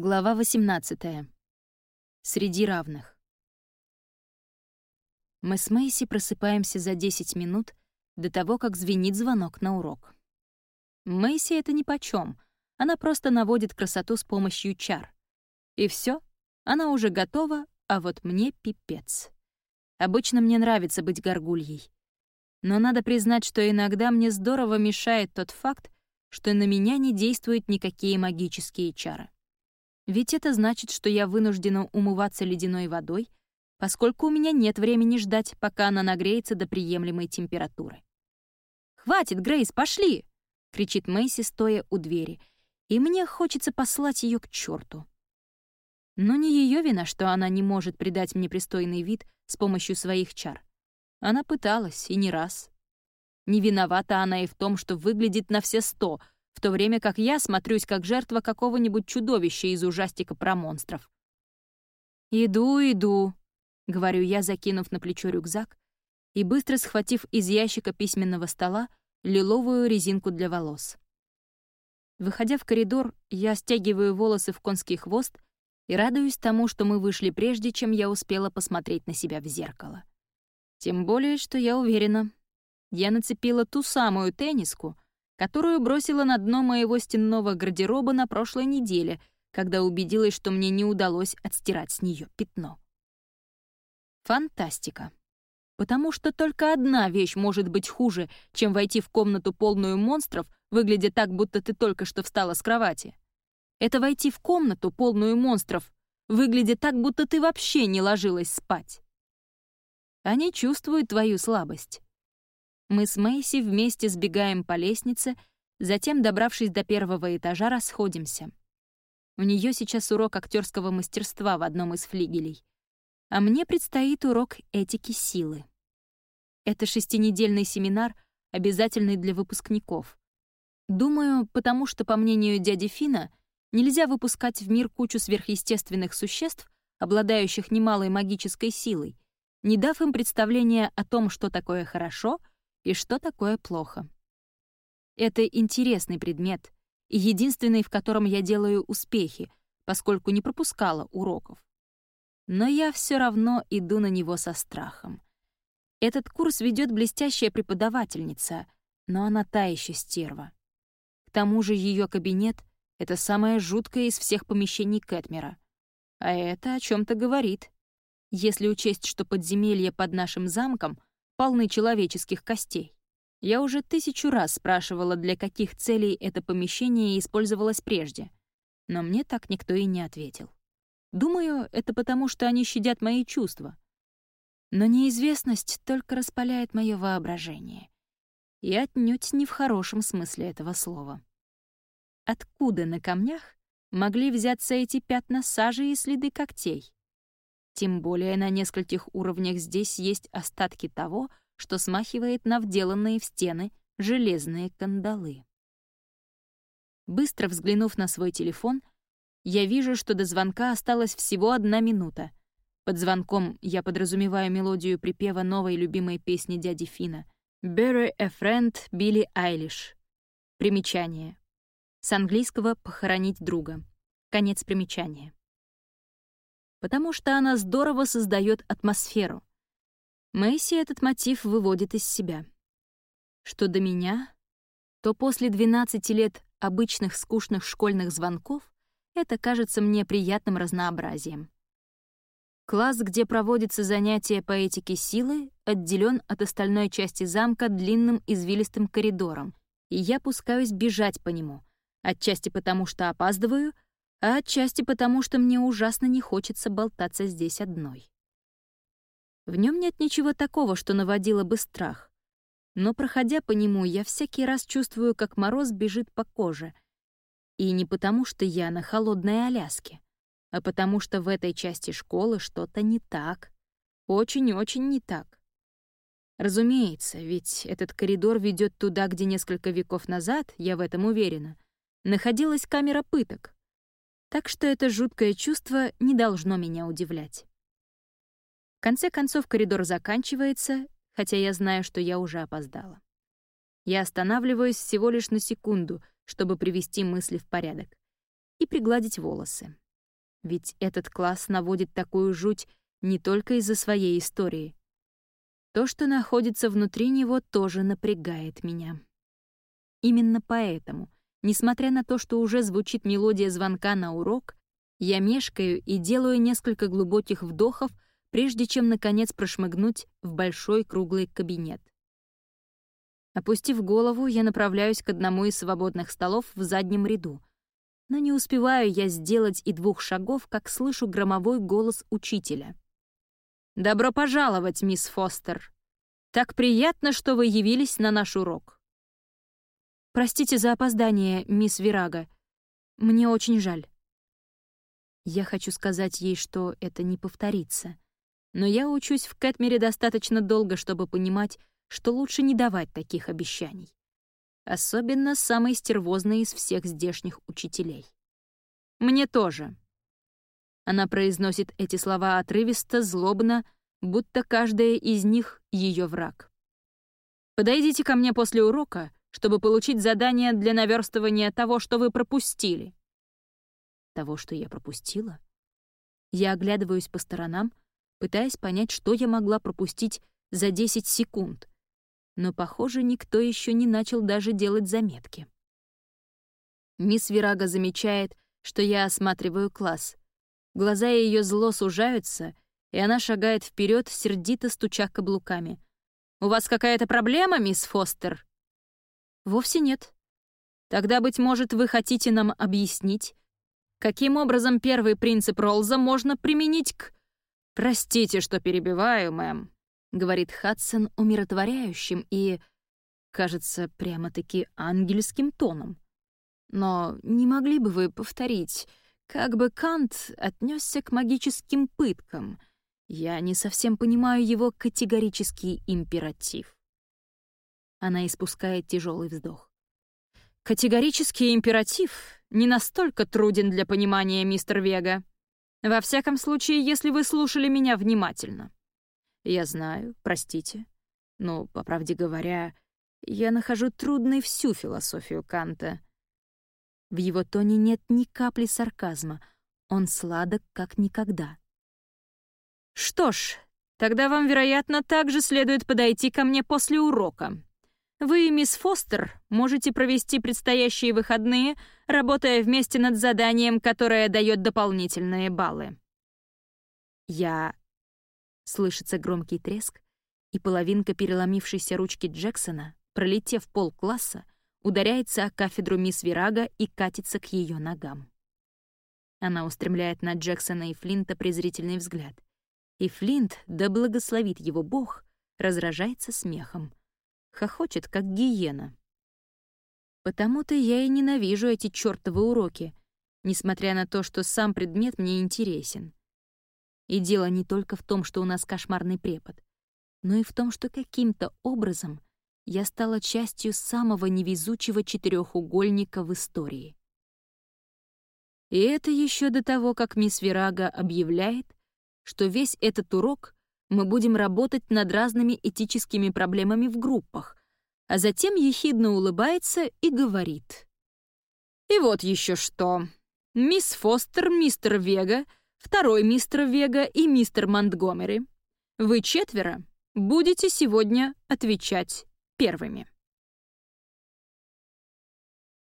Глава 18. Среди равных. Мы с Мэйси просыпаемся за 10 минут до того, как звенит звонок на урок. Мэйси это нипочём, она просто наводит красоту с помощью чар. И все, она уже готова, а вот мне пипец. Обычно мне нравится быть горгульей. Но надо признать, что иногда мне здорово мешает тот факт, что на меня не действуют никакие магические чары. Ведь это значит, что я вынуждена умываться ледяной водой, поскольку у меня нет времени ждать, пока она нагреется до приемлемой температуры. «Хватит, Грейс, пошли!» — кричит Мэйси, стоя у двери, и мне хочется послать ее к черту. Но не ее вина, что она не может придать мне пристойный вид с помощью своих чар. Она пыталась, и не раз. Не виновата она и в том, что выглядит на все сто — в то время как я смотрюсь как жертва какого-нибудь чудовища из ужастика про монстров. «Иду, иду», — говорю я, закинув на плечо рюкзак и быстро схватив из ящика письменного стола лиловую резинку для волос. Выходя в коридор, я стягиваю волосы в конский хвост и радуюсь тому, что мы вышли прежде, чем я успела посмотреть на себя в зеркало. Тем более, что я уверена, я нацепила ту самую тенниску — которую бросила на дно моего стенного гардероба на прошлой неделе, когда убедилась, что мне не удалось отстирать с нее пятно. Фантастика. Потому что только одна вещь может быть хуже, чем войти в комнату полную монстров, выглядя так, будто ты только что встала с кровати. Это войти в комнату полную монстров, выглядя так, будто ты вообще не ложилась спать. Они чувствуют твою слабость. Мы с Мэйси вместе сбегаем по лестнице, затем, добравшись до первого этажа, расходимся. У нее сейчас урок актерского мастерства в одном из флигелей, а мне предстоит урок этики силы. Это шестинедельный семинар, обязательный для выпускников. Думаю, потому что, по мнению дяди Фина, нельзя выпускать в мир кучу сверхъестественных существ, обладающих немалой магической силой, не дав им представления о том, что такое хорошо — и что такое плохо. Это интересный предмет и единственный, в котором я делаю успехи, поскольку не пропускала уроков. Но я все равно иду на него со страхом. Этот курс ведет блестящая преподавательница, но она та еще стерва. К тому же ее кабинет — это самое жуткое из всех помещений Кэтмера. А это о чем то говорит. Если учесть, что подземелье под нашим замком полны человеческих костей. Я уже тысячу раз спрашивала, для каких целей это помещение использовалось прежде, но мне так никто и не ответил. Думаю, это потому, что они щадят мои чувства. Но неизвестность только распаляет мое воображение. И отнюдь не в хорошем смысле этого слова. Откуда на камнях могли взяться эти пятна сажи и следы когтей? Тем более на нескольких уровнях здесь есть остатки того, что смахивает на вделанные в стены железные кандалы. Быстро взглянув на свой телефон, я вижу, что до звонка осталась всего одна минута. Под звонком я подразумеваю мелодию припева новой любимой песни дяди Фина «Bury a friend» Билли Айлиш. Примечание. С английского «похоронить друга». Конец примечания потому что она здорово создает атмосферу. Мэйси этот мотив выводит из себя. Что до меня, то после 12 лет обычных скучных школьных звонков это кажется мне приятным разнообразием. Класс, где проводятся занятия по этике силы, отделен от остальной части замка длинным извилистым коридором, и я пускаюсь бежать по нему, отчасти потому, что опаздываю — а отчасти потому, что мне ужасно не хочется болтаться здесь одной. В нем нет ничего такого, что наводило бы страх. Но, проходя по нему, я всякий раз чувствую, как мороз бежит по коже. И не потому, что я на холодной Аляске, а потому что в этой части школы что-то не так. Очень-очень не так. Разумеется, ведь этот коридор ведет туда, где несколько веков назад, я в этом уверена, находилась камера пыток — так что это жуткое чувство не должно меня удивлять. В конце концов коридор заканчивается, хотя я знаю, что я уже опоздала. Я останавливаюсь всего лишь на секунду, чтобы привести мысли в порядок и пригладить волосы. Ведь этот класс наводит такую жуть не только из-за своей истории. То, что находится внутри него, тоже напрягает меня. Именно поэтому, несмотря на то, что уже звучит мелодия звонка на урок, я мешкаю и делаю несколько глубоких вдохов, прежде чем, наконец, прошмыгнуть в большой круглый кабинет. Опустив голову, я направляюсь к одному из свободных столов в заднем ряду. Но не успеваю я сделать и двух шагов, как слышу громовой голос учителя. «Добро пожаловать, мисс Фостер! Так приятно, что вы явились на наш урок!» «Простите за опоздание, мисс Вирага. Мне очень жаль». Я хочу сказать ей, что это не повторится. Но я учусь в Кэтмере достаточно долго, чтобы понимать, что лучше не давать таких обещаний. Особенно самый стервозный из всех здешних учителей. «Мне тоже». Она произносит эти слова отрывисто, злобно, будто каждая из них — ее враг. «Подойдите ко мне после урока, чтобы получить задание для наверстывания того, что вы пропустили». Того, что я пропустила? Я оглядываюсь по сторонам, пытаясь понять, что я могла пропустить за 10 секунд, но, похоже, никто еще не начал даже делать заметки. Мисс Вирага замечает, что я осматриваю класс. Глаза ее зло сужаются, и она шагает вперед, сердито стуча каблуками. «У вас какая-то проблема, мисс Фостер?» «Вовсе нет. Тогда, быть может, вы хотите нам объяснить, каким образом первый принцип Ролза можно применить к...» «Простите, что перебиваю, мэм», — говорит Хадсон умиротворяющим и, кажется, прямо-таки ангельским тоном. «Но не могли бы вы повторить, как бы Кант отнесся к магическим пыткам? Я не совсем понимаю его категорический императив». Она испускает тяжелый вздох. «Категорический императив не настолько труден для понимания, мистер Вега. Во всяком случае, если вы слушали меня внимательно». Я знаю, простите. Но, по правде говоря, я нахожу трудной всю философию Канта. В его тоне нет ни капли сарказма. Он сладок, как никогда. Что ж, тогда вам, вероятно, также следует подойти ко мне после урока. Вы, мисс Фостер, можете провести предстоящие выходные, работая вместе над заданием, которое дает дополнительные баллы. Я Слышится громкий треск, и половинка переломившейся ручки Джексона, пролетев пол класса, ударяется о кафедру мисс Вирага и катится к ее ногам. Она устремляет на Джексона и Флинта презрительный взгляд. И Флинт, да благословит его Бог, разражается смехом. Хохочет, как гиена. Потому-то я и ненавижу эти чёртовы уроки, несмотря на то, что сам предмет мне интересен. И дело не только в том, что у нас кошмарный препод, но и в том, что каким-то образом я стала частью самого невезучего четырехугольника в истории. И это еще до того, как мисс Вирага объявляет, что весь этот урок мы будем работать над разными этическими проблемами в группах, а затем ехидно улыбается и говорит. «И вот еще что. Мисс Фостер, мистер Вега — второй мистер Вега и мистер Монтгомери. Вы четверо будете сегодня отвечать первыми.